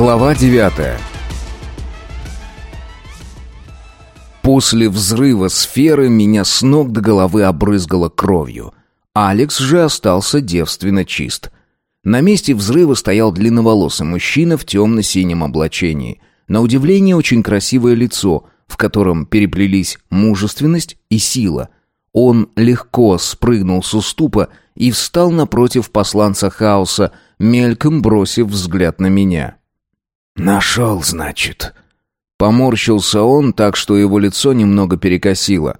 Глава 9 После взрыва сферы меня с ног до головы обрызгало кровью. Алекс же остался девственно чист. На месте взрыва стоял длинноволосый мужчина в темно-синем облачении. На удивление очень красивое лицо, в котором переплелись мужественность и сила. Он легко спрыгнул с уступа и встал напротив посланца хаоса, мельком бросив взгляд на меня. «Нашел, значит». Поморщился он так, что его лицо немного перекосило.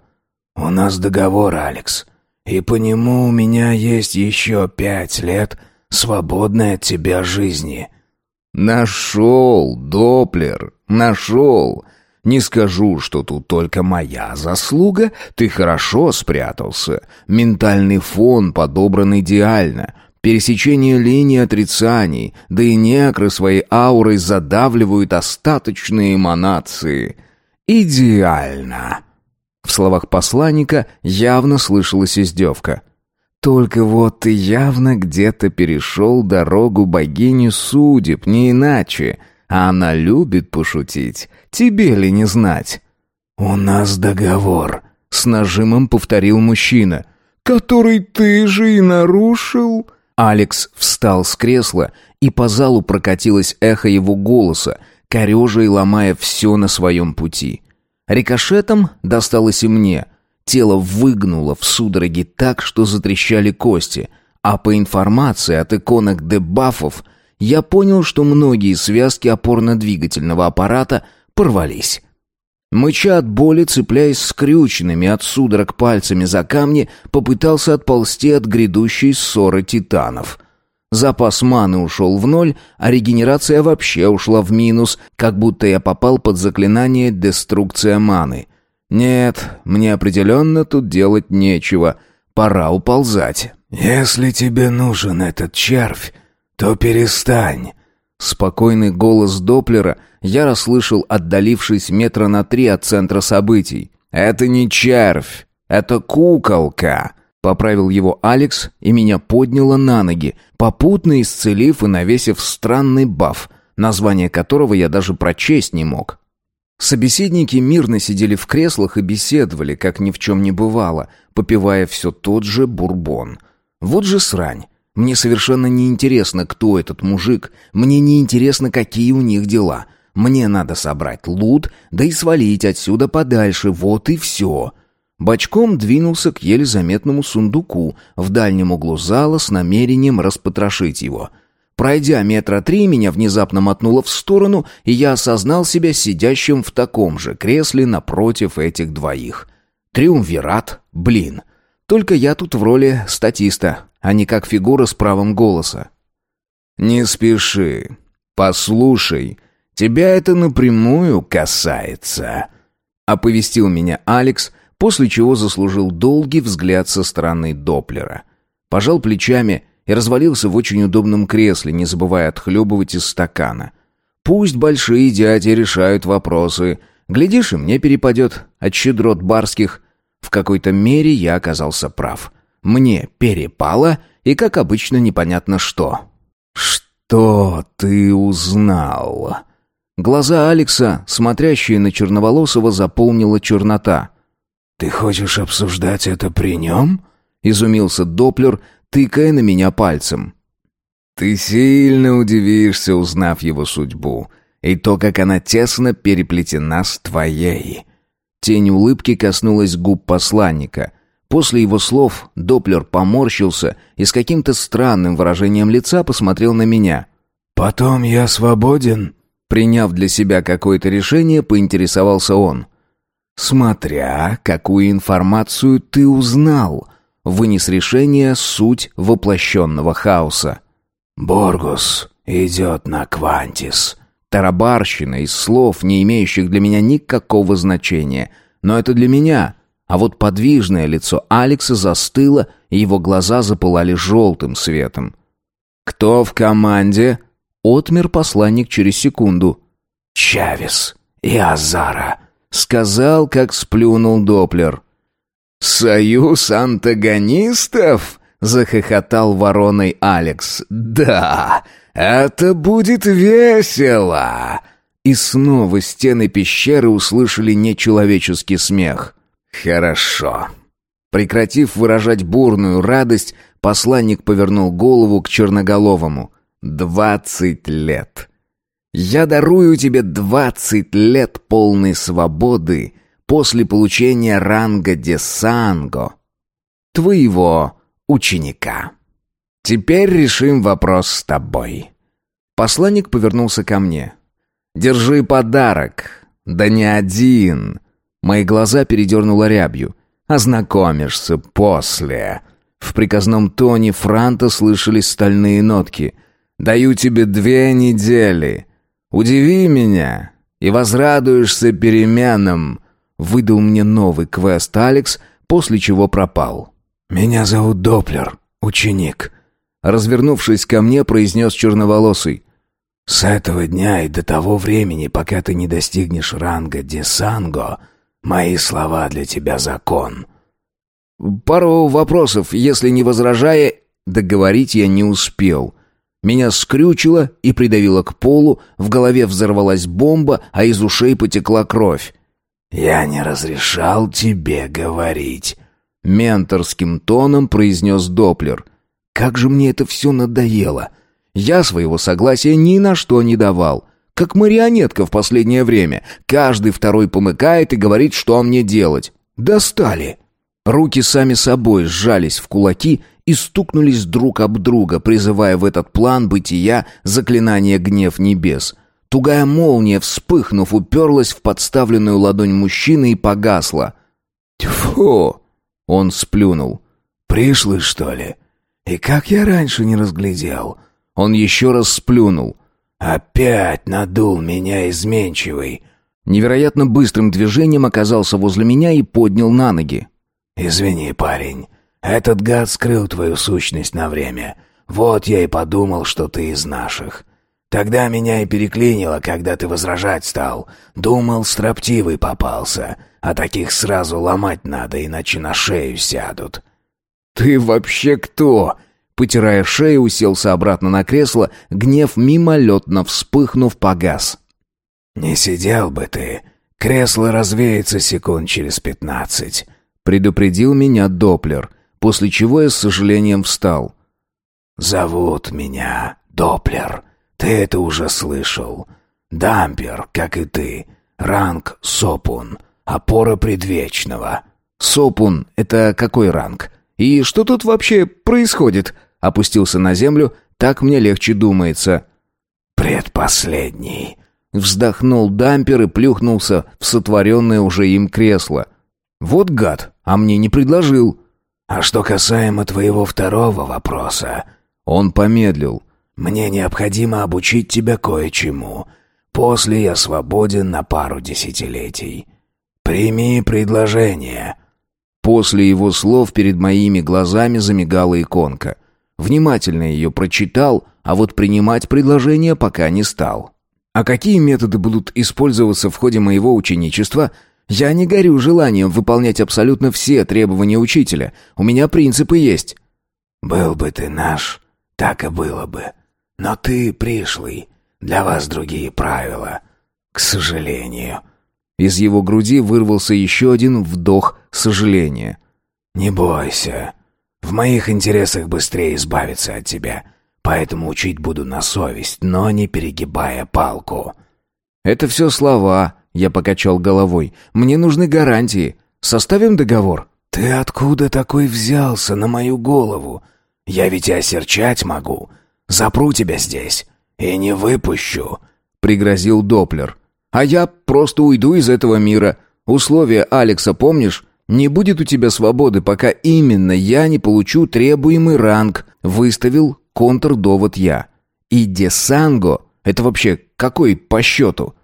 «У нас договор, Алекс, и по нему у меня есть еще пять лет свободной от тебя жизни». «Нашел, Доплер, нашел. Не скажу, что тут только моя заслуга. Ты хорошо спрятался. Ментальный фон подобран идеально. Пересечение линии отрицаний, да и некры своей аурой задавливают остаточные эманации. Идеально. В словах посланника явно слышалась издевка. Только вот ты явно где-то перешел дорогу богини судеб, не иначе. А она любит пошутить. Тебе ли не знать? «У нас договор», — с нажимом повторил мужчина. «Который ты же и нарушил?» Алекс встал с кресла, и по залу прокатилось эхо его голоса, корежа и ломая все на своем пути. Рикошетом досталось и мне. Тело выгнуло в судороге так, что затрещали кости, а по информации от иконок дебафов я понял, что многие связки опорно-двигательного аппарата порвались. Мыча от боли, цепляясь скрюченными от судорог пальцами за камни, попытался отползти от грядущей ссоры титанов. Запас маны ушел в ноль, а регенерация вообще ушла в минус, как будто я попал под заклинание «Деструкция маны». Нет, мне определенно тут делать нечего. Пора уползать. «Если тебе нужен этот червь, то перестань». Спокойный голос Доплера я расслышал, отдалившись метра на три от центра событий. «Это не червь, это куколка!» Поправил его Алекс и меня подняло на ноги, попутно исцелив и навесив странный баф, название которого я даже прочесть не мог. Собеседники мирно сидели в креслах и беседовали, как ни в чем не бывало, попивая все тот же бурбон. Вот же срань. Мне совершенно не интересно, кто этот мужик. Мне не интересно, какие у них дела. Мне надо собрать лут, да и свалить отсюда подальше. Вот и все. Бочком двинулся к еле заметному сундуку в дальнем углу зала с намерением распотрошить его. Пройдя метра три, меня внезапно мотнуло в сторону, и я осознал себя сидящим в таком же кресле напротив этих двоих. Триумвират, блин. Только я тут в роли статиста, а не как фигура с правом голоса. «Не спеши. Послушай. Тебя это напрямую касается», — оповестил меня Алекс, после чего заслужил долгий взгляд со стороны Доплера. Пожал плечами и развалился в очень удобном кресле, не забывая отхлебывать из стакана. «Пусть большие дяди решают вопросы. Глядишь, и мне перепадет от щедрот барских». В какой-то мере я оказался прав. Мне перепало, и, как обычно, непонятно что. «Что ты узнал?» Глаза Алекса, смотрящие на Черноволосого, заполнила чернота. «Ты хочешь обсуждать это при нем?» — изумился Доплер, тыкая на меня пальцем. «Ты сильно удивишься, узнав его судьбу, и то, как она тесно переплетена с твоей». Тень улыбки коснулась губ посланника — После его слов Доплер поморщился и с каким-то странным выражением лица посмотрел на меня. «Потом я свободен?» Приняв для себя какое-то решение, поинтересовался он. «Смотря, какую информацию ты узнал», — вынес решение суть воплощенного хаоса. «Боргус идет на Квантис». Тарабарщина из слов, не имеющих для меня никакого значения. Но это для меня — а вот подвижное лицо Алекса застыло, и его глаза запылали желтым светом. «Кто в команде?» — отмер посланник через секунду. «Чавес и Азара», — сказал, как сплюнул Доплер. «Союз антагонистов?» — захохотал вороной Алекс. «Да, Это будет весело!» И снова стены пещеры услышали нечеловеческий смех. «Хорошо». Прекратив выражать бурную радость, посланник повернул голову к черноголовому. «Двадцать лет. Я дарую тебе двадцать лет полной свободы после получения ранга Десанго, твоего ученика. Теперь решим вопрос с тобой». Посланник повернулся ко мне. «Держи подарок. Да не один». Мои глаза передернуло рябью. «Ознакомишься после». В приказном тоне Франта слышались стальные нотки. «Даю тебе две недели. Удиви меня, и возрадуешься переменам», — выдал мне новый квест Алекс, после чего пропал. «Меня зовут Доплер, ученик», — развернувшись ко мне, произнес черноволосый. С этого дня и до того времени, пока ты не достигнешь ранга Десанго, мои слова для тебя закон. Пару вопросов, если не возражая, договорить я не успел. Меня скрючило и придавило к полу, в голове взорвалась бомба, а из ушей потекла кровь. «Я не разрешал тебе говорить», — менторским тоном произнес Доплер. «Как же мне это все надоело!» Я своего согласия ни на что не давал. Как марионетка в последнее время. Каждый второй помыкает и говорит, что мне делать. Достали. Руки сами собой сжались в кулаки и стукнулись друг об друга, призывая в этот план бытия заклинание гнев небес. Тугая молния, вспыхнув, уперлась в подставленную ладонь мужчины и погасла. «Тьфу!» — он сплюнул. «Пришлый, что ли? И как я раньше не разглядел?» Он еще раз сплюнул. «Опять надул меня изменчивый!» Невероятно быстрым движением оказался возле меня и поднял на ноги. «Извини, парень, этот гад скрыл твою сущность на время. Вот я и подумал, что ты из наших. Тогда меня и переклинило, когда ты возражать стал. Думал, строптивый попался, а таких сразу ломать надо, иначе на шею сядут». «Ты вообще кто?» Потирая шею, уселся обратно на кресло, гнев мимолетно вспыхнув, погас. «Не сидел бы ты. Кресло развеется секунд через пятнадцать», — предупредил меня Доплер, после чего я с сожалением встал. «Зовут меня Доплер. Ты это уже слышал. Дампер, как и ты. Ранг Сопун. Опора предвечного». «Сопун — это какой ранг? И что тут вообще происходит?» опустился на землю, так мне легче думается. «Предпоследний», — вздохнул дампер и плюхнулся в сотворенное уже им кресло. «Вот гад, а мне не предложил». «А что касаемо твоего второго вопроса...» Он помедлил. «Мне необходимо обучить тебя кое-чему. После я свободен на пару десятилетий. Прими предложение». После его слов перед моими глазами замигала иконка — Внимательно ее прочитал, а вот принимать предложение пока не стал. А какие методы будут использоваться в ходе моего ученичества? Я не горю желанием выполнять абсолютно все требования учителя. У меня принципы есть. Был бы ты наш, так и было бы. Но ты пришлый. Для вас другие правила. К сожалению. Из его груди вырвался еще один вдох сожаления. Не бойся. В моих интересах быстрее избавиться от тебя, поэтому учить буду на совесть, но не перегибая палку». «Это все слова», — я покачал головой. «Мне нужны гарантии. Составим договор». «Ты откуда такой взялся на мою голову? Я ведь осерчать могу. Запру тебя здесь и не выпущу», — пригрозил Доплер. «А я просто уйду из этого мира. Условия Алекса помнишь? Не будет у тебя свободы, пока именно я не получу требуемый ранг, выставил контрдовод я. И Десанго — это вообще какой по счету?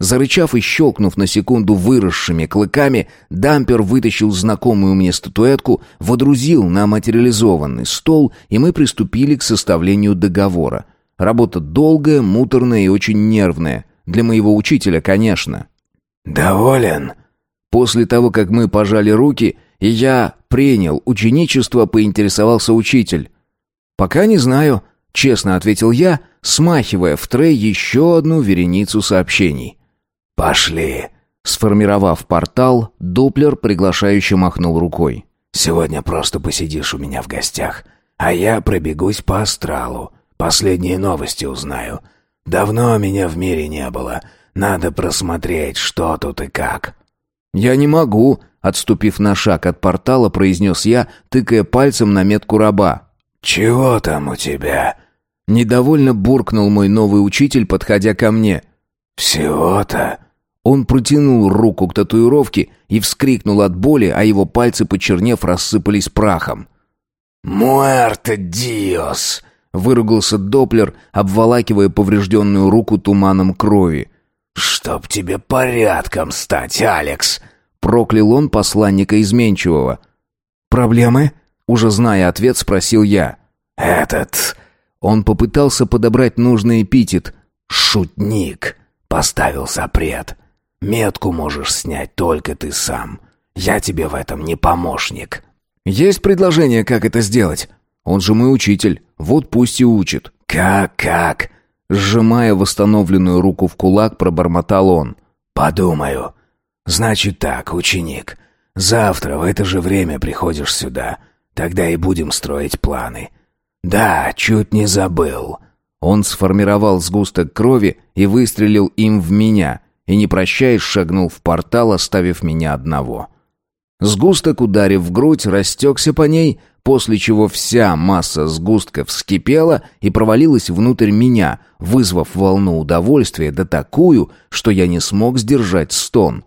Зарычав и щелкнув на секунду выросшими клыками, дампер вытащил знакомую мне статуэтку, водрузил на материализованный стол, и мы приступили к составлению договора. Работа долгая, муторная и очень нервная. Для моего учителя, конечно. «Доволен?» После того, как мы пожали руки, и я принял ученичество, поинтересовался учитель. «Пока не знаю», — честно ответил я, смахивая в трей еще одну вереницу сообщений. «Пошли!» Сформировав портал, Дуплер приглашающе махнул рукой. «Сегодня просто посидишь у меня в гостях, а я пробегусь по астралу. Последние новости узнаю. Давно меня в мире не было. Надо просмотреть, что тут и как». «Я не могу», — отступив на шаг от портала, произнес я, тыкая пальцем на метку раба. «Чего там у тебя?» Недовольно буркнул мой новый учитель, подходя ко мне. «Всего-то...» Он протянул руку к татуировке и вскрикнул от боли, а его пальцы, почернев, рассыпались прахом. «Муэрте диос!» — выругался Доплер, обволакивая поврежденную руку туманом крови. «Чтоб тебе порядком стать, Алекс!» — проклял он посланника изменчивого. «Проблемы?» — уже зная ответ, спросил я. «Этот...» Он попытался подобрать нужный эпитет. «Шутник!» — поставил запрет. Метку можешь снять только ты сам. Я тебе в этом не помощник». «Есть предложение, как это сделать? Он же мой учитель, вот пусть и учит». «Как, как?» Сжимая восстановленную руку в кулак, пробормотал он. «Подумаю. Значит так, ученик. Завтра в это же время приходишь сюда. Тогда и будем строить планы. Да, чуть не забыл». Он сформировал сгусток крови и выстрелил им в меня и, не прощаясь, шагнул в портал, оставив меня одного. Сгусток, ударив в грудь, растекся по ней, после чего вся масса сгустка вскипела и провалилась внутрь меня, вызвав волну удовольствия да такую, что я не смог сдержать стон.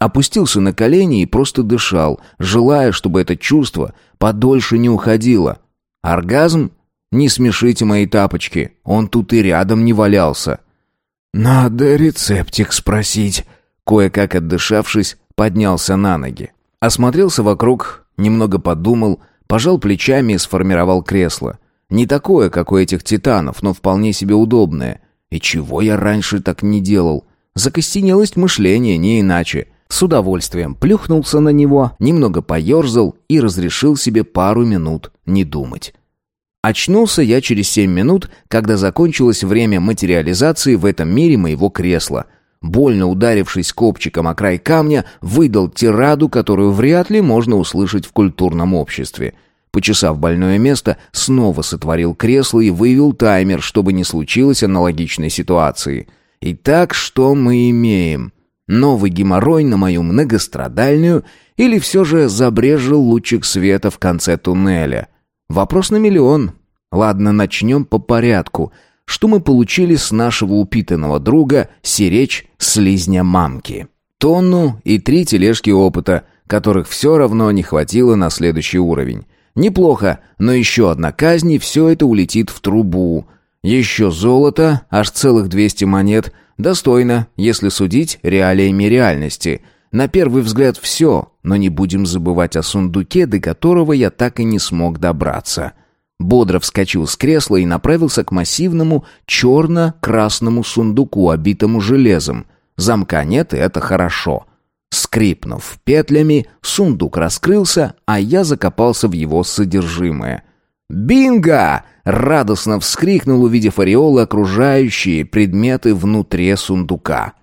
Опустился на колени и просто дышал, желая, чтобы это чувство подольше не уходило. Оргазм? Не смешите мои тапочки, он тут и рядом не валялся. «Надо рецептик спросить». Кое-как отдышавшись, поднялся на ноги. Осмотрелся вокруг, немного подумал, пожал плечами и сформировал кресло. Не такое, как у этих титанов, но вполне себе удобное. И чего я раньше так не делал? Закостенелость мышления, не иначе. С удовольствием плюхнулся на него, немного поерзал и разрешил себе пару минут не думать. Очнулся я через семь минут, когда закончилось время материализации в этом мире моего кресла. Больно ударившись копчиком о край камня, выдал тираду, которую вряд ли можно услышать в культурном обществе. Почесав больное место, снова сотворил кресло и вывел таймер, чтобы не случилось аналогичной ситуации. Итак, что мы имеем? Новый геморрой на мою многострадальную или все же забрежил лучик света в конце туннеля? Вопрос на миллион. Ладно, начнем по порядку. Что мы получили с нашего упитанного друга Сиречь Слизня Мамки? Тонну и три тележки опыта, которых все равно не хватило на следующий уровень. Неплохо, но еще одна казнь, и все это улетит в трубу. Еще золото, аж целых 200 монет. Достойно, если судить реалиями реальности – на первый взгляд все, но не будем забывать о сундуке, до которого я так и не смог добраться. Бодро вскочил с кресла и направился к массивному черно-красному сундуку, обитому железом. Замка нет, и это хорошо. Скрипнув петлями, сундук раскрылся, а я закопался в его содержимое. «Бинго!» — радостно вскрикнул, увидев ореолы, окружающие предметы внутри сундука.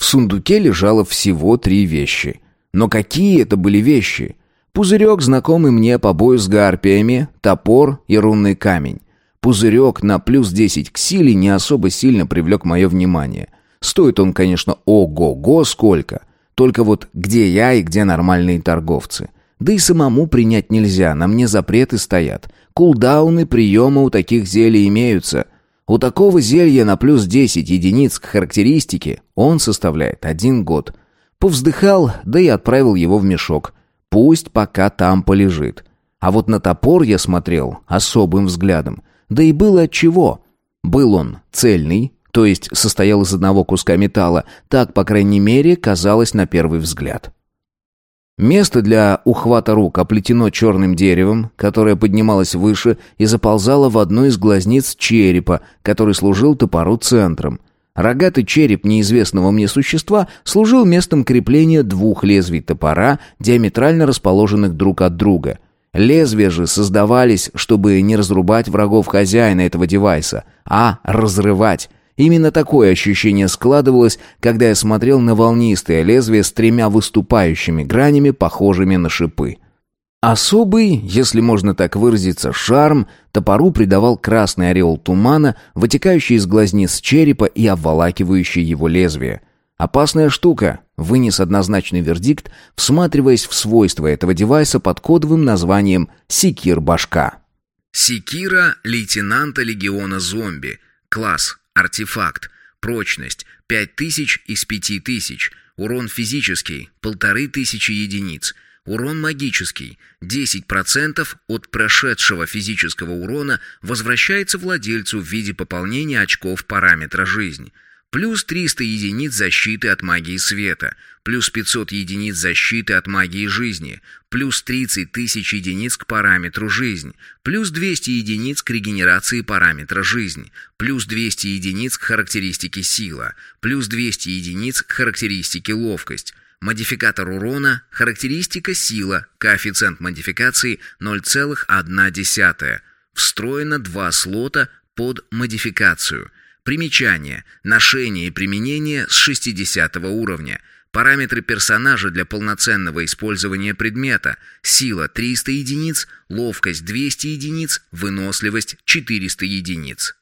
В сундуке лежало всего три вещи. Но какие это были вещи? Пузырек, знакомый мне по бою с гарпиями, топор и рунный камень. Пузырек на плюс 10 к силе не особо сильно привлек мое внимание. Стоит он, конечно, ого-го сколько. Только вот где я и где нормальные торговцы? Да и самому принять нельзя, на мне запреты стоят. Кулдауны приема у таких зелий имеются. У такого зелья на плюс 10 единиц к характеристике он составляет один год. Повздыхал, да и отправил его в мешок. Пусть пока там полежит. А вот на топор я смотрел особым взглядом. Да и было от чего. Был он цельный, то есть состоял из одного куска металла, так, по крайней мере, казалось на первый взгляд. Место для ухвата рук оплетено черным деревом, которое поднималось выше и заползало в одну из глазниц черепа, который служил топору центром. Рогатый череп неизвестного мне существа служил местом крепления двух лезвий топора, диаметрально расположенных друг от друга. Лезвия же создавались, чтобы не разрубать врагов хозяина этого девайса, а разрывать. Именно такое ощущение складывалось, когда я смотрел на волнистое лезвие с тремя выступающими гранями, похожими на шипы. Особый, если можно так выразиться, шарм топору придавал красный ореол тумана, вытекающий из глазниц черепа и обволакивающий его лезвие. Опасная штука, вынес однозначный вердикт, всматриваясь в свойства этого девайса под кодовым названием «Секир-башка». Секира лейтенанта легиона зомби. Класс. Артефакт. Прочность. 5000 из 5000. Урон физический. 1500 единиц. Урон магический. 10% от прошедшего физического урона возвращается владельцу в виде пополнения очков параметра «Жизнь». Плюс 300 единиц защиты от магии света, плюс 500 единиц защиты от магии жизни, плюс 30 тысяч единиц к параметру жизнь, плюс 200 единиц к регенерации параметра жизнь, плюс 200 единиц к характеристике сила, плюс 200 единиц к характеристике ловкость, Модификатор урона, характеристика сила, коэффициент модификации 0,1. Встроено два слота под модификацию. Примечание. Ношение и применение с 60 уровня. Параметры персонажа для полноценного использования предмета. Сила 300 единиц, ловкость 200 единиц, выносливость 400 единиц.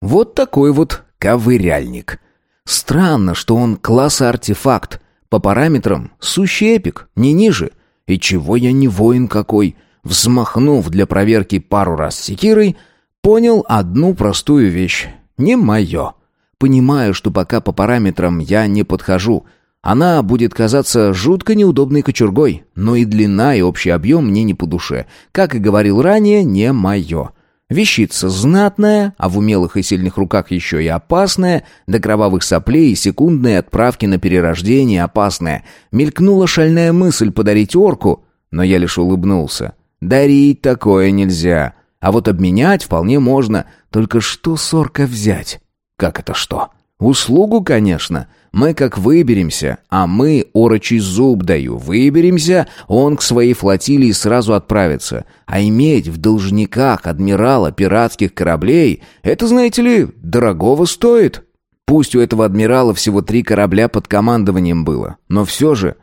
Вот такой вот ковыряльник. Странно, что он класса артефакт, по параметрам сущий эпик, не ниже. И чего я не воин какой? Взмахнув для проверки пару раз секирой, понял одну простую вещь. Не мое. Понимаю, что пока по параметрам я не подхожу. Она будет казаться жутко неудобной кочергой, но и длина, и общий объем мне не по душе. Как и говорил ранее, не мое. Вещица знатная, а в умелых и сильных руках еще и опасная, до кровавых соплей и секундной отправки на перерождение опасная. Мелькнула шальная мысль подарить орку, но я лишь улыбнулся. Дарить такое нельзя, а вот обменять вполне можно, только что с орка взять? Как это что? Услугу, конечно. Мы как выберемся, а мы, орочий зуб даю, выберемся, он к своей флотилии сразу отправится. А иметь в должниках адмирала пиратских кораблей, это, знаете ли, дорогого стоит. Пусть у этого адмирала всего три корабля под командованием было, но все же...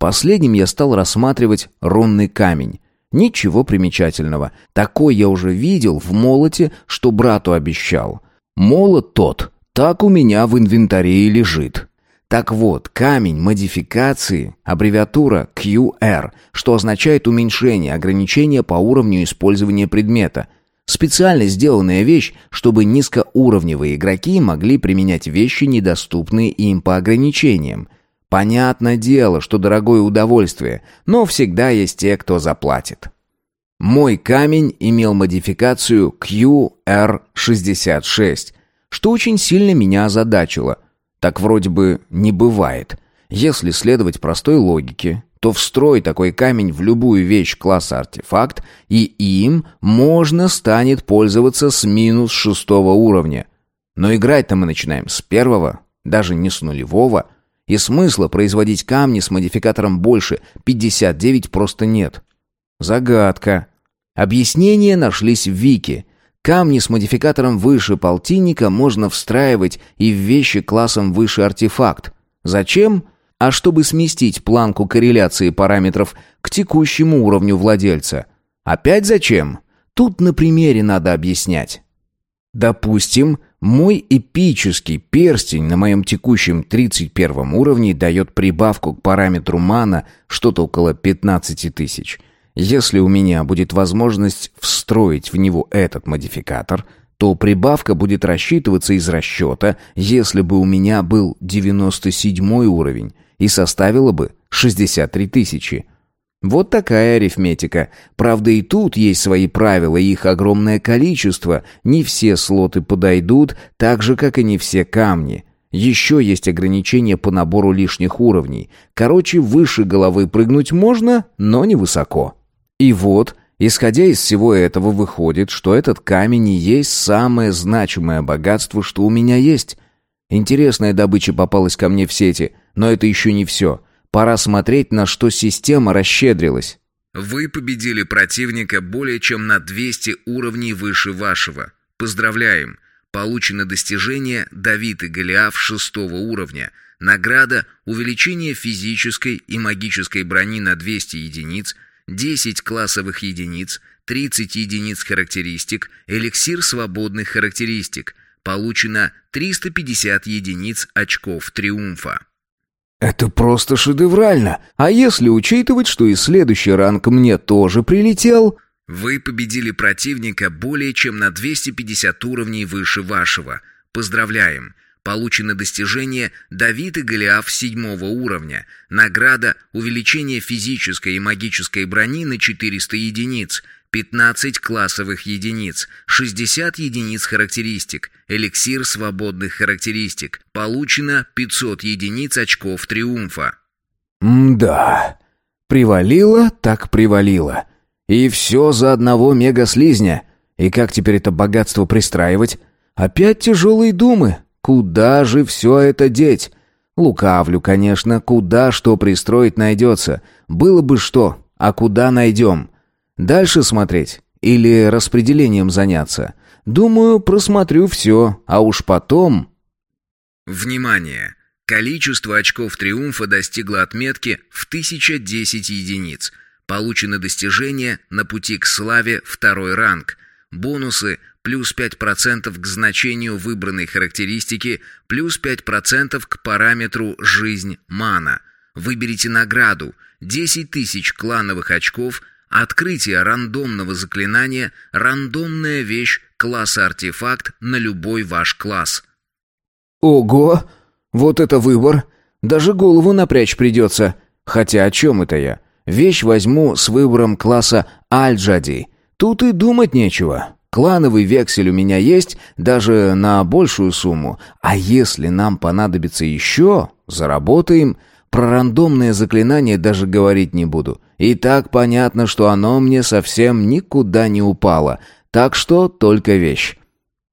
Последним я стал рассматривать рунный камень. Ничего примечательного. Такой я уже видел в молоте, что брату обещал. Молот тот так у меня в инвентаре и лежит. Так вот, камень модификации, аббревиатура QR, что означает уменьшение ограничения по уровню использования предмета. Специально сделанная вещь, чтобы низкоуровневые игроки могли применять вещи, недоступные им по ограничениям. Понятное дело, что дорогое удовольствие, но всегда есть те, кто заплатит. Мой камень имел модификацию QR66, что очень сильно меня озадачило. Так вроде бы не бывает. Если следовать простой логике, то встрой такой камень в любую вещь класса артефакт, и им можно станет пользоваться с минус шестого уровня. Но играть-то мы начинаем с первого, даже не с нулевого, и смысла производить камни с модификатором больше 59 просто нет. Загадка. Объяснения нашлись в Вики, Камни с модификатором выше полтинника можно встраивать и в вещи классом выше артефакт. Зачем? А чтобы сместить планку корреляции параметров к текущему уровню владельца. Опять зачем? Тут на примере надо объяснять. Допустим, мой эпический перстень на моем текущем 31 уровне дает прибавку к параметру мана что-то около 15 тысяч. Если у меня будет возможность встроить в него этот модификатор, то прибавка будет рассчитываться из расчета, если бы у меня был 97 уровень и составила бы 63 тысячи. Вот такая арифметика. Правда, и тут есть свои правила, их огромное количество. Не все слоты подойдут, так же, как и не все камни. Еще есть ограничения по набору лишних уровней. Короче, выше головы прыгнуть можно, но не высоко. И вот, исходя из всего этого, выходит, что этот камень и есть самое значимое богатство, что у меня есть. Интересная добыча попалась ко мне в сети, но это еще не все. Пора смотреть, на что система расщедрилась. Вы победили противника более чем на 200 уровней выше вашего. Поздравляем! Получено достижение «Давид и Голиаф» шестого уровня. Награда «Увеличение физической и магической брони на 200 единиц», 10 классовых единиц, 30 единиц характеристик, эликсир свободных характеристик. Получено 350 единиц очков триумфа. Это просто шедеврально. А если учитывать, что и следующий ранг мне тоже прилетел... Вы победили противника более чем на 250 уровней выше вашего. Поздравляем! Получено достижение «Давид и Голиаф» седьмого уровня. Награда «Увеличение физической и магической брони на 400 единиц». 15 классовых единиц, 60 единиц характеристик, эликсир свободных характеристик. Получено 500 единиц очков триумфа. М-да. Привалило, так привалило. И все за одного мега-слизня. И как теперь это богатство пристраивать? Опять тяжелые думы. Куда же все это деть? Лукавлю, конечно, куда что пристроить найдется. Было бы что, а куда найдем? Дальше смотреть или распределением заняться? Думаю, просмотрю все, а уж потом... Внимание! Количество очков триумфа достигло отметки в 1010 единиц – Получено достижение на пути к славе второй ранг. Бонусы плюс 5% к значению выбранной характеристики, плюс 5% к параметру «Жизнь мана». Выберите награду 10 тысяч клановых очков, открытие рандомного заклинания, рандомная вещь класса артефакт на любой ваш класс. Ого! Вот это выбор! Даже голову напрячь придется. Хотя о чем это я? Вещь возьму с выбором класса Альджади. Тут и думать нечего. Клановый вексель у меня есть, даже на большую сумму. А если нам понадобится еще, заработаем. Про рандомное заклинание даже говорить не буду. И так понятно, что оно мне совсем никуда не упало. Так что только вещь.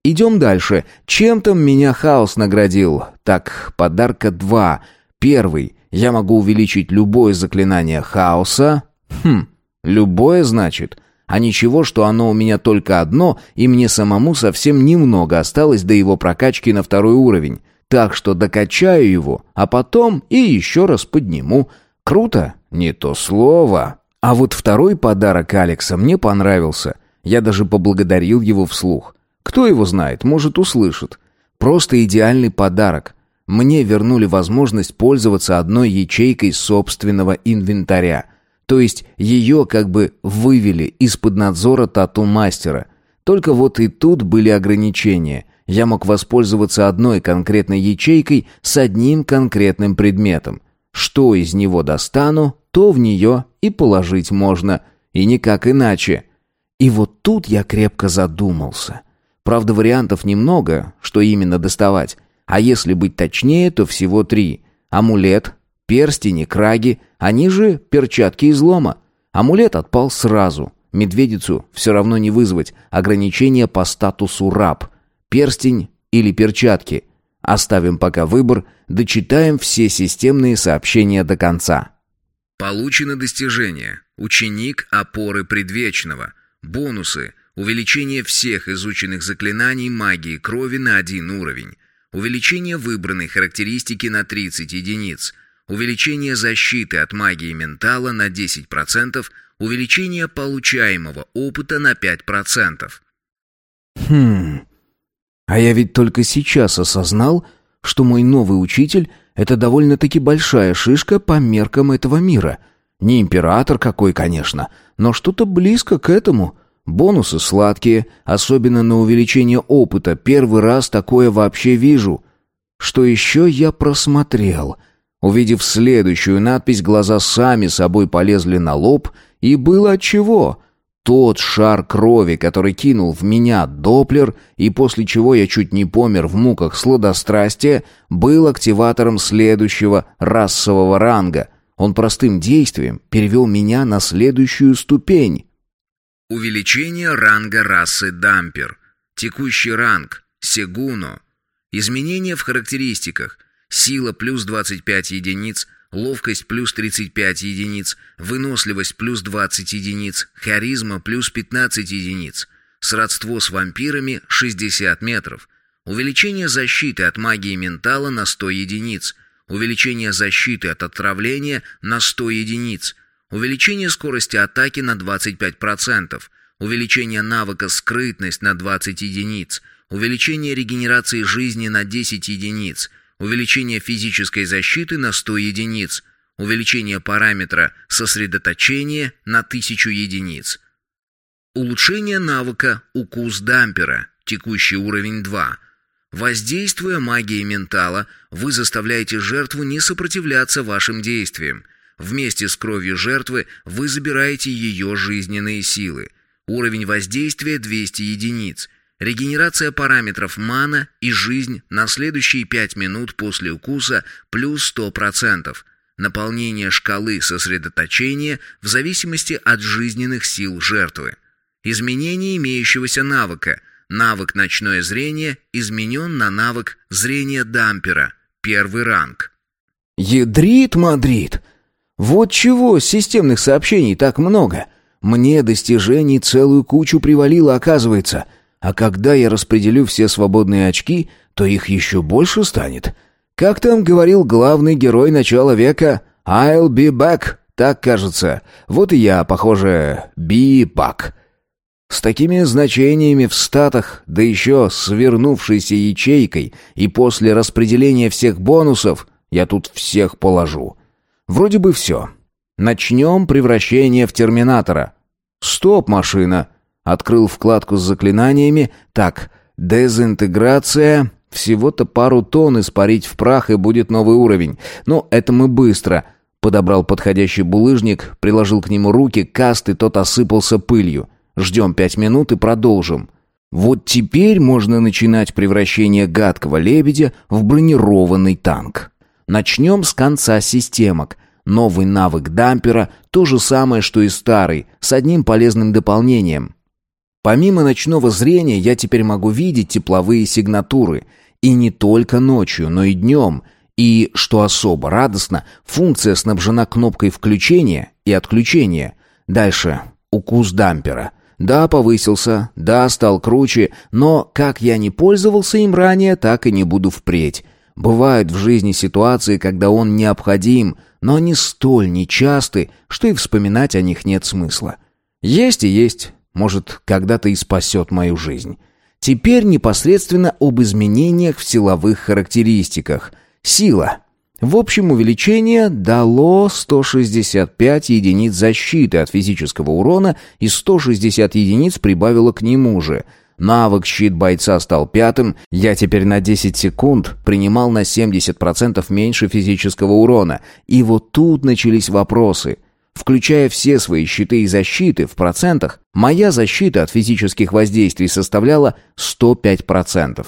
Идем дальше. Чем там меня хаос наградил? Так, подарка два. Первый — я могу увеличить любое заклинание хаоса. Хм, любое, значит. А ничего, что оно у меня только одно, и мне самому совсем немного осталось до его прокачки на второй уровень. Так что докачаю его, а потом и еще раз подниму. Круто? Не то слово. А вот второй подарок Алекса мне понравился. Я даже поблагодарил его вслух. Кто его знает, может, услышит. Просто идеальный подарок мне вернули возможность пользоваться одной ячейкой собственного инвентаря. То есть ее как бы вывели из-под надзора тату-мастера. Только вот и тут были ограничения. Я мог воспользоваться одной конкретной ячейкой с одним конкретным предметом. Что из него достану, то в нее и положить можно. И никак иначе. И вот тут я крепко задумался. Правда, вариантов немного, что именно доставать. А если быть точнее, то всего три. Амулет, перстень краги, они же перчатки излома. Амулет отпал сразу. Медведицу все равно не вызвать. Ограничение по статусу раб. Перстень или перчатки. Оставим пока выбор, дочитаем все системные сообщения до конца. Получено достижение. Ученик опоры предвечного. Бонусы. Увеличение всех изученных заклинаний магии крови на один уровень. Увеличение выбранной характеристики на 30 единиц. Увеличение защиты от магии ментала на 10%. Увеличение получаемого опыта на 5%. Хм... А я ведь только сейчас осознал, что мой новый учитель — это довольно-таки большая шишка по меркам этого мира. Не император какой, конечно, но что-то близко к этому — Бонусы сладкие, особенно на увеличение опыта. Первый раз такое вообще вижу. Что еще я просмотрел? Увидев следующую надпись, глаза сами собой полезли на лоб, и было отчего. Тот шар крови, который кинул в меня Доплер, и после чего я чуть не помер в муках сладострастия, был активатором следующего расового ранга. Он простым действием перевел меня на следующую ступень. Увеличение ранга расы Дампер. Текущий ранг Сегуно. Изменения в характеристиках. Сила плюс 25 единиц, ловкость плюс 35 единиц, выносливость плюс 20 единиц, харизма плюс 15 единиц, сродство с вампирами 60 метров, увеличение защиты от магии ментала на 100 единиц, увеличение защиты от отравления на 100 единиц, увеличение скорости атаки на 25%, увеличение навыка скрытность на 20 единиц, увеличение регенерации жизни на 10 единиц – увеличение физической защиты на 100 единиц, увеличение параметра сосредоточения на 1000 единиц. Улучшение навыка «Укус дампера», текущий уровень 2. Воздействуя магией ментала, вы заставляете жертву не сопротивляться вашим действиям. Вместе с кровью жертвы вы забираете ее жизненные силы. Уровень воздействия 200 единиц – Регенерация параметров мана и жизнь на следующие 5 минут после укуса плюс 100%. Наполнение шкалы сосредоточения в зависимости от жизненных сил жертвы. Изменение имеющегося навыка. Навык «Ночное зрение» изменен на навык «Зрение дампера», первый ранг. «Ядрит, Мадрид! Вот чего системных сообщений так много! Мне достижений целую кучу привалило, оказывается!» А когда я распределю все свободные очки, то их еще больше станет. Как там говорил главный герой начала века «I'll be back», так кажется. Вот и я, похоже, «be back». С такими значениями в статах, да еще с вернувшейся ячейкой, и после распределения всех бонусов, я тут всех положу. Вроде бы все. Начнем превращение в Терминатора. Стоп, машина. Открыл вкладку с заклинаниями. Так, дезинтеграция. Всего-то пару тонн испарить в прах, и будет новый уровень. Но это мы быстро. Подобрал подходящий булыжник, приложил к нему руки, каст, и тот осыпался пылью. Ждем пять минут и продолжим. Вот теперь можно начинать превращение гадкого лебедя в бронированный танк. Начнем с конца системок. Новый навык дампера – то же самое, что и старый, с одним полезным дополнением. Помимо ночного зрения я теперь могу видеть тепловые сигнатуры. И не только ночью, но и днем. И, что особо радостно, функция снабжена кнопкой включения и отключения. Дальше. Укус дампера. Да, повысился, да, стал круче, но как я не пользовался им ранее, так и не буду впредь. Бывают в жизни ситуации, когда он необходим, но они столь нечасты, что и вспоминать о них нет смысла. Есть и есть. Может, когда-то и спасет мою жизнь. Теперь непосредственно об изменениях в силовых характеристиках. Сила. В общем, увеличение дало 165 единиц защиты от физического урона и 160 единиц прибавило к нему же. Навык щит бойца стал пятым, я теперь на 10 секунд принимал на 70% меньше физического урона. И вот тут начались вопросы. Включая все свои щиты и защиты в процентах, моя защита от физических воздействий составляла 105%.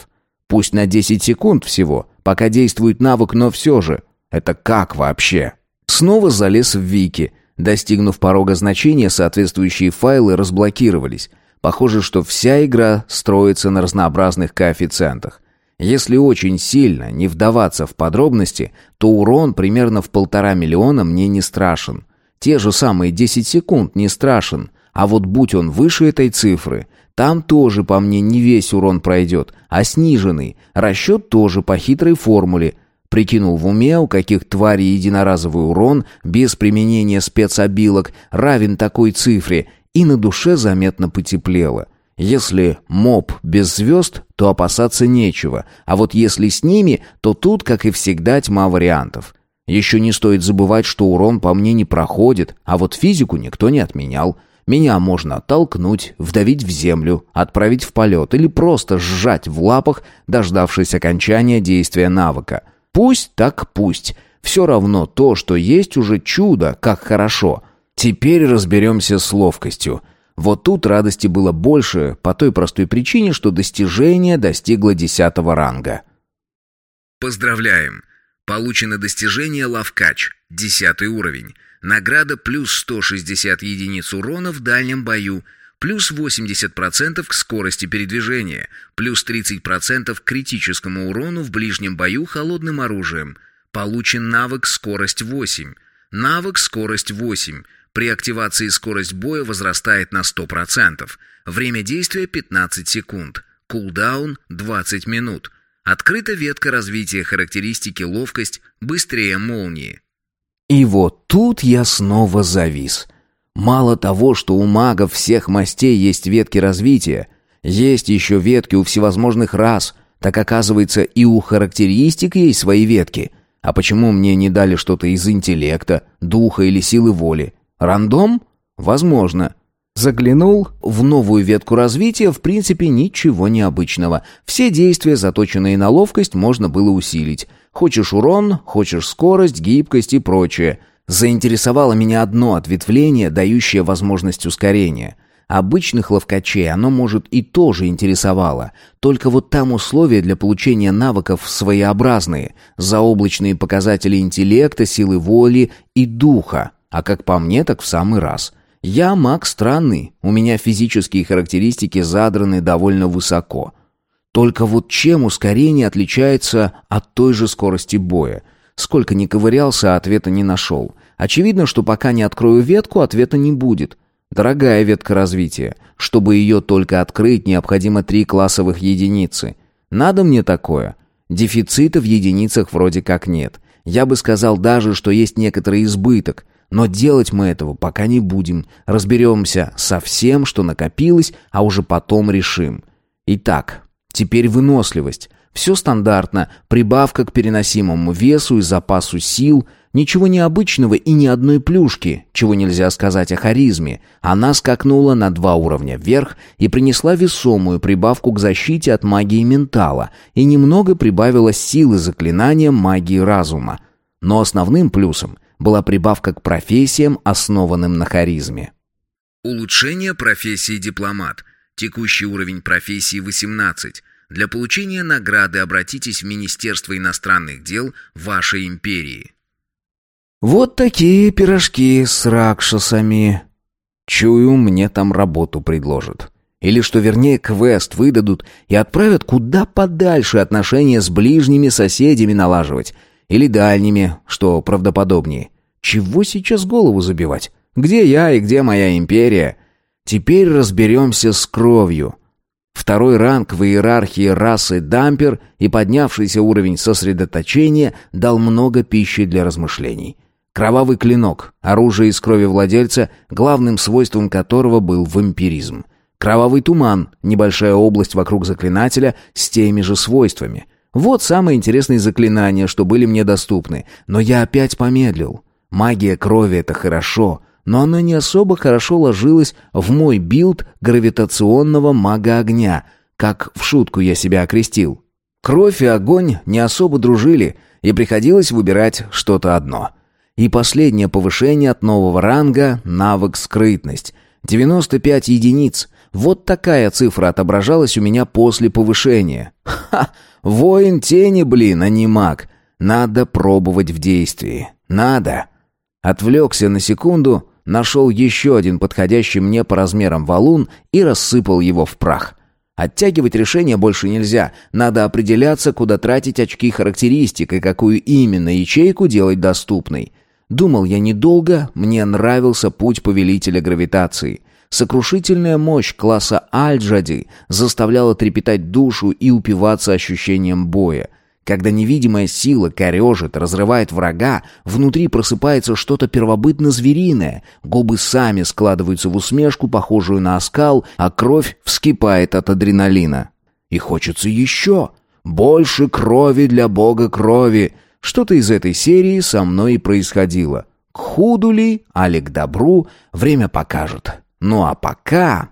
Пусть на 10 секунд всего, пока действует навык, но все же. Это как вообще? Снова залез в Вики. Достигнув порога значения, соответствующие файлы разблокировались. Похоже, что вся игра строится на разнообразных коэффициентах. Если очень сильно не вдаваться в подробности, то урон примерно в полтора миллиона мне не страшен. Те же самые 10 секунд не страшен, а вот будь он выше этой цифры, там тоже по мне не весь урон пройдет, а сниженный. Расчет тоже по хитрой формуле. Прикинул в уме, у каких тварей единоразовый урон без применения спецобилок равен такой цифре, и на душе заметно потеплело. Если моб без звезд, то опасаться нечего, а вот если с ними, то тут, как и всегда, тьма вариантов. Еще не стоит забывать, что урон по мне не проходит, а вот физику никто не отменял. Меня можно оттолкнуть, вдавить в землю, отправить в полет или просто сжать в лапах, дождавшись окончания действия навыка. Пусть так пусть. Все равно то, что есть уже чудо, как хорошо. Теперь разберемся с ловкостью. Вот тут радости было больше, по той простой причине, что достижение достигло десятого ранга. Поздравляем! Получено достижение «Лавкач», 10 уровень. Награда плюс 160 единиц урона в дальнем бою, плюс 80% к скорости передвижения, плюс 30% к критическому урону в ближнем бою холодным оружием, Получен навык «Скорость 8». Навык «Скорость 8». При активации скорость боя возрастает на 100%. Время действия 15 секунд. Кулдаун 20 минут. Открыта ветка развития характеристики ловкость быстрее молнии. И вот тут я снова завис. Мало того, что у магов всех мастей есть ветки развития, есть еще ветки у всевозможных рас, так оказывается и у характеристик есть свои ветки. А почему мне не дали что-то из интеллекта, духа или силы воли? Рандом? Возможно. Заглянул в новую ветку развития, в принципе, ничего необычного. Все действия, заточенные на ловкость, можно было усилить. Хочешь урон, хочешь скорость, гибкость и прочее. Заинтересовало меня одно ответвление, дающее возможность ускорения. Обычных ловкачей оно, может, и тоже интересовало. Только вот там условия для получения навыков своеобразные. Заоблачные показатели интеллекта, силы воли и духа. А как по мне, так в самый раз – я маг странный, у меня физические характеристики задраны довольно высоко. Только вот чем ускорение отличается от той же скорости боя? Сколько ни ковырялся, ответа не нашел. Очевидно, что пока не открою ветку, ответа не будет. Дорогая ветка развития. Чтобы ее только открыть, необходимо три классовых единицы. Надо мне такое? Дефицита в единицах вроде как нет. Я бы сказал даже, что есть некоторый избыток. Но делать мы этого пока не будем. Разберемся со всем, что накопилось, а уже потом решим. Итак, теперь выносливость. Все стандартно. Прибавка к переносимому весу и запасу сил. Ничего необычного и ни одной плюшки, чего нельзя сказать о харизме. Она скакнула на два уровня вверх и принесла весомую прибавку к защите от магии ментала и немного прибавила силы заклинания магии разума. Но основным плюсом была прибавка к профессиям, основанным на харизме. Улучшение профессии дипломат. Текущий уровень профессии 18. Для получения награды обратитесь в Министерство иностранных дел вашей империи. Вот такие пирожки с ракшасами. Чую, мне там работу предложат. Или, что вернее, квест выдадут и отправят куда подальше отношения с ближними соседями налаживать – или дальними, что правдоподобнее. Чего сейчас голову забивать? Где я и где моя империя? Теперь разберемся с кровью. Второй ранг в иерархии расы дампер и поднявшийся уровень сосредоточения дал много пищи для размышлений. Кровавый клинок, оружие из крови владельца, главным свойством которого был вампиризм. Кровавый туман, небольшая область вокруг заклинателя с теми же свойствами – вот самые интересные заклинания, что были мне доступны. Но я опять помедлил. Магия крови — это хорошо, но она не особо хорошо ложилась в мой билд гравитационного мага огня, как в шутку я себя окрестил. Кровь и огонь не особо дружили, и приходилось выбирать что-то одно. И последнее повышение от нового ранга — навык скрытность. 95 единиц. Вот такая цифра отображалась у меня после повышения. Ха! Воин тени, блин, а не маг. Надо пробовать в действии. Надо. Отвлекся на секунду, нашел еще один подходящий мне по размерам валун и рассыпал его в прах. Оттягивать решение больше нельзя. Надо определяться, куда тратить очки характеристик и какую именно ячейку делать доступной. Думал я недолго, мне нравился путь повелителя гравитации. Сокрушительная мощь класса Альджади заставляла трепетать душу и упиваться ощущением боя. Когда невидимая сила корежит, разрывает врага, внутри просыпается что-то первобытно-звериное, губы сами складываются в усмешку, похожую на оскал, а кровь вскипает от адреналина. И хочется еще. Больше крови для бога крови. Что-то из этой серии со мной и происходило. К худу ли, али к добру, время покажет. Ну а пока...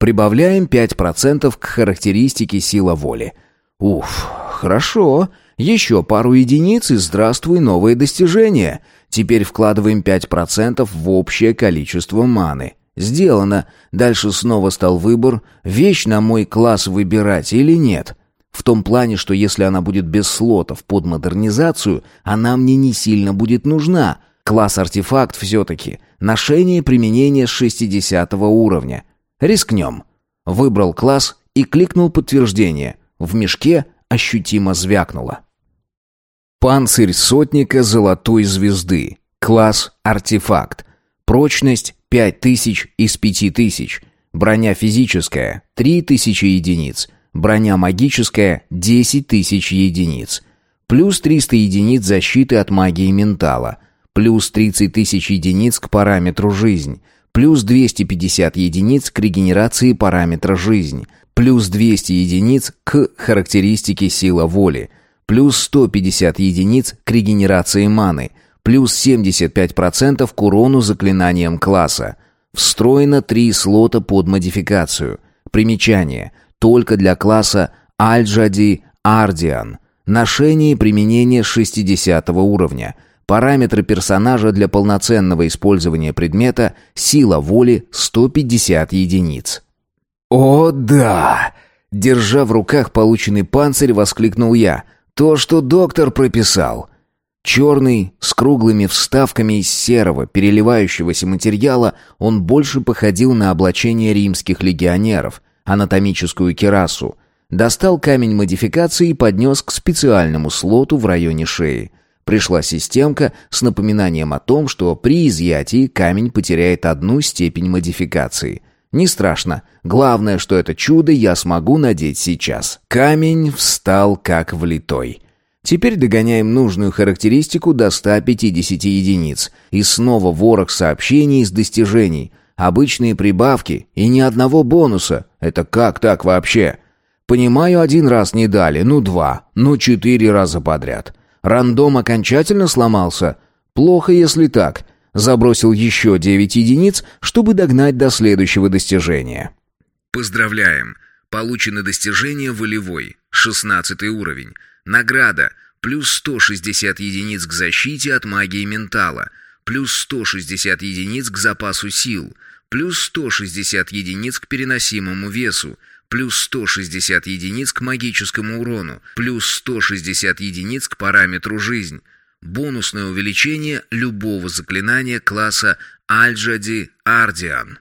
Прибавляем 5% к характеристике сила воли. Уф, хорошо. Еще пару единиц и здравствуй, новое достижение. Теперь вкладываем 5% в общее количество маны. Сделано. Дальше снова стал выбор, вещь на мой класс выбирать или нет. В том плане, что если она будет без слотов под модернизацию, она мне не сильно будет нужна. Класс-артефакт все-таки — Ношение и применение с 60 уровня. Рискнем. Выбрал класс и кликнул подтверждение. В мешке ощутимо звякнуло. Панцирь сотника золотой звезды. Класс «Артефакт». Прочность 5000 из 5000. Броня физическая 3000 единиц. Броня магическая 10 тысяч единиц. Плюс 300 единиц защиты от магии ментала. Плюс 30 тысяч единиц к параметру жизнь. Плюс 250 единиц к регенерации параметра жизнь. Плюс 200 единиц к характеристике сила воли. Плюс 150 единиц к регенерации маны. Плюс 75% к урону заклинанием класса. Встроено 3 слота под модификацию. Примечание. Только для класса Альджади Ардиан. Ношение и применение 60 уровня. Параметры персонажа для полноценного использования предмета сила воли 150 единиц. «О, да!» Держа в руках полученный панцирь, воскликнул я. «То, что доктор прописал!» Черный, с круглыми вставками из серого, переливающегося материала, он больше походил на облачение римских легионеров, анатомическую керасу, Достал камень модификации и поднес к специальному слоту в районе шеи. Пришла системка с напоминанием о том, что при изъятии камень потеряет одну степень модификации. Не страшно. Главное, что это чудо я смогу надеть сейчас. Камень встал как влитой. Теперь догоняем нужную характеристику до 150 единиц. И снова ворох сообщений из достижений. Обычные прибавки и ни одного бонуса. Это как так вообще? Понимаю, один раз не дали, ну два, ну четыре раза подряд. Рандом окончательно сломался. Плохо, если так. Забросил еще девять единиц, чтобы догнать до следующего достижения. Поздравляем! Получено достижение волевой, 16 уровень. Награда плюс 160 единиц к защите от магии ментала, плюс 160 единиц к запасу сил, плюс 160 единиц к переносимому весу, плюс 160 единиц к магическому урону, плюс 160 единиц к параметру жизнь. Бонусное увеличение любого заклинания класса Альджади Ардиан.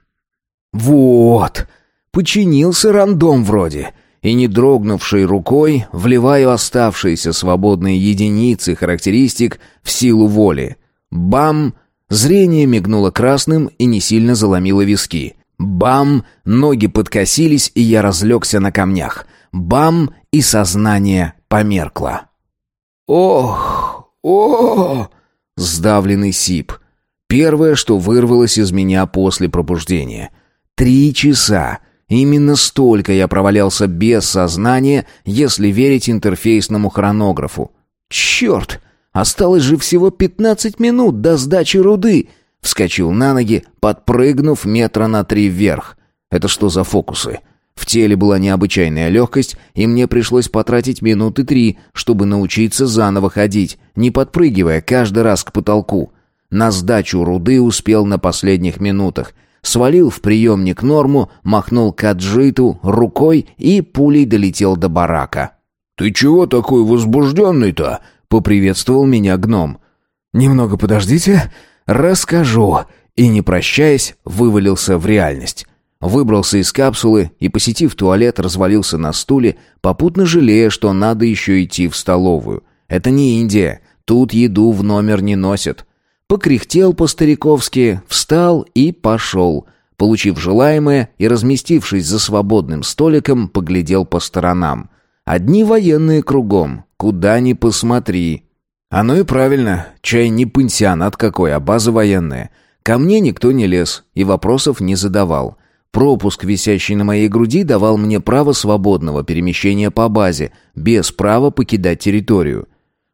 Вот, починился рандом вроде. И не дрогнувшей рукой вливаю оставшиеся свободные единицы характеристик в силу воли. Бам! Зрение мигнуло красным и не сильно заломило виски. Бам! Ноги подкосились, и я разлегся на камнях. Бам! И сознание померкло. Ох! О! Сдавленный сип. Первое, что вырвалось из меня после пробуждения. Три часа. Именно столько я провалялся без сознания, если верить интерфейсному хронографу. Черт! Осталось же всего пятнадцать минут до сдачи руды — Вскочил на ноги, подпрыгнув метра на три вверх. Это что за фокусы? В теле была необычайная легкость, и мне пришлось потратить минуты три, чтобы научиться заново ходить, не подпрыгивая каждый раз к потолку. На сдачу руды успел на последних минутах. Свалил в приемник норму, махнул каджиту рукой и пулей долетел до барака. «Ты чего такой возбужденный-то?» — поприветствовал меня гном. «Немного подождите, «Расскажу!» и, не прощаясь, вывалился в реальность. Выбрался из капсулы и, посетив туалет, развалился на стуле, попутно жалея, что надо еще идти в столовую. Это не Индия, тут еду в номер не носят. Покряхтел по-стариковски, встал и пошел. Получив желаемое и разместившись за свободным столиком, поглядел по сторонам. Одни военные кругом, куда ни посмотри. Оно и правильно. Чай не пансионат какой, а база военная. Ко мне никто не лез и вопросов не задавал. Пропуск, висящий на моей груди, давал мне право свободного перемещения по базе, без права покидать территорию.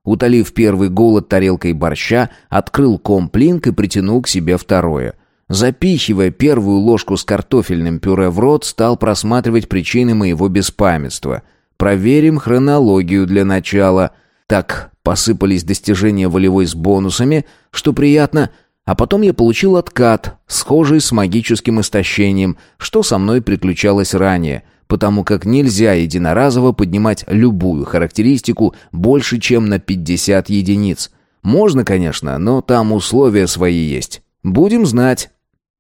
Утолив первый голод тарелкой борща, открыл комплинк и притянул к себе второе. Запихивая первую ложку с картофельным пюре в рот, стал просматривать причины моего беспамятства. Проверим хронологию для начала – так посыпались достижения волевой с бонусами, что приятно, а потом я получил откат, схожий с магическим истощением, что со мной приключалось ранее, потому как нельзя единоразово поднимать любую характеристику больше, чем на 50 единиц. Можно, конечно, но там условия свои есть. Будем знать.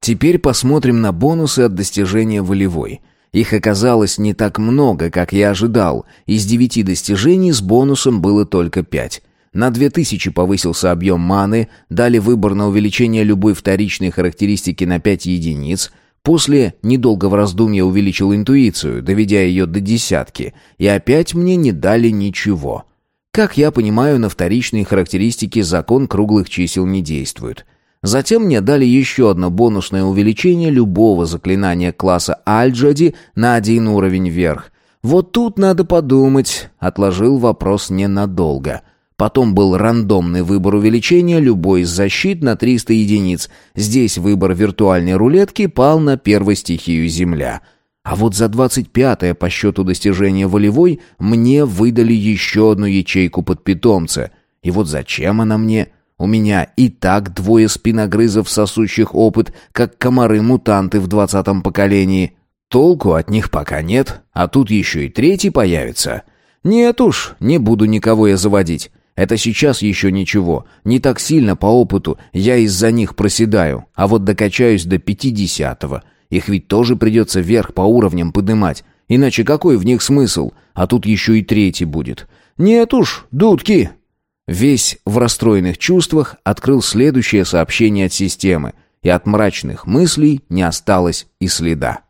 Теперь посмотрим на бонусы от достижения волевой. Их оказалось не так много, как я ожидал. Из девяти достижений с бонусом было только пять. На 2000 повысился объем маны, дали выбор на увеличение любой вторичной характеристики на 5 единиц. После недолгого раздумья увеличил интуицию, доведя ее до десятки, и опять мне не дали ничего. Как я понимаю, на вторичные характеристики закон круглых чисел не действует. Затем мне дали еще одно бонусное увеличение любого заклинания класса Альджади на один уровень вверх. Вот тут надо подумать, отложил вопрос ненадолго. Потом был рандомный выбор увеличения любой из защит на 300 единиц. Здесь выбор виртуальной рулетки пал на первой стихию Земля. А вот за 25-е по счету достижения волевой мне выдали еще одну ячейку под питомца. И вот зачем она мне? У меня и так двое спиногрызов, сосущих опыт, как комары-мутанты в двадцатом поколении. Толку от них пока нет, а тут еще и третий появится. Нет уж, не буду никого я заводить. Это сейчас еще ничего. Не так сильно по опыту я из-за них проседаю. А вот докачаюсь до пятидесятого. Их ведь тоже придется вверх по уровням поднимать. Иначе какой в них смысл? А тут еще и третий будет. Нет уж, дудки. Весь в расстроенных чувствах открыл следующее сообщение от системы. И от мрачных мыслей не осталось и следа.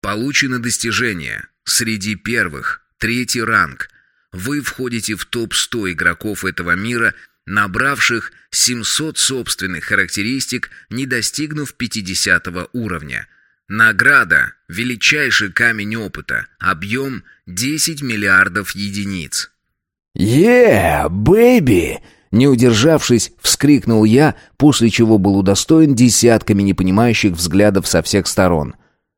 Получено достижение. Среди первых. Третий ранг вы входите в топ-100 игроков этого мира, набравших 700 собственных характеристик, не достигнув 50 уровня. Награда – величайший камень опыта, объем 10 миллиардов единиц. «Yeah, baby!» Не удержавшись, вскрикнул я, после чего был удостоен десятками непонимающих взглядов со всех сторон.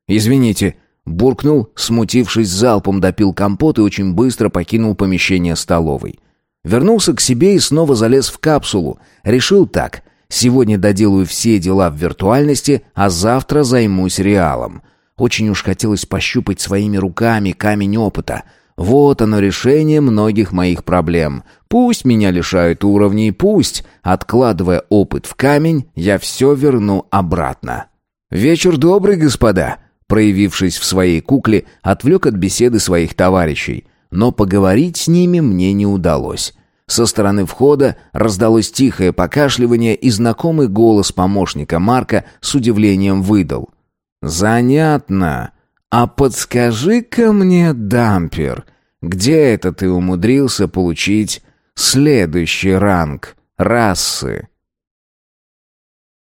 «Извините, Буркнул, смутившись, залпом допил компот и очень быстро покинул помещение столовой. Вернулся к себе и снова залез в капсулу. Решил так. Сегодня доделаю все дела в виртуальности, а завтра займусь реалом. Очень уж хотелось пощупать своими руками камень опыта. Вот оно решение многих моих проблем. Пусть меня лишают уровней, пусть, откладывая опыт в камень, я все верну обратно. «Вечер добрый, господа!» проявившись в своей кукле, отвлек от беседы своих товарищей. Но поговорить с ними мне не удалось. Со стороны входа раздалось тихое покашливание, и знакомый голос помощника Марка с удивлением выдал. «Занятно. А подскажи-ка мне, дампер, где это ты умудрился получить следующий ранг расы?»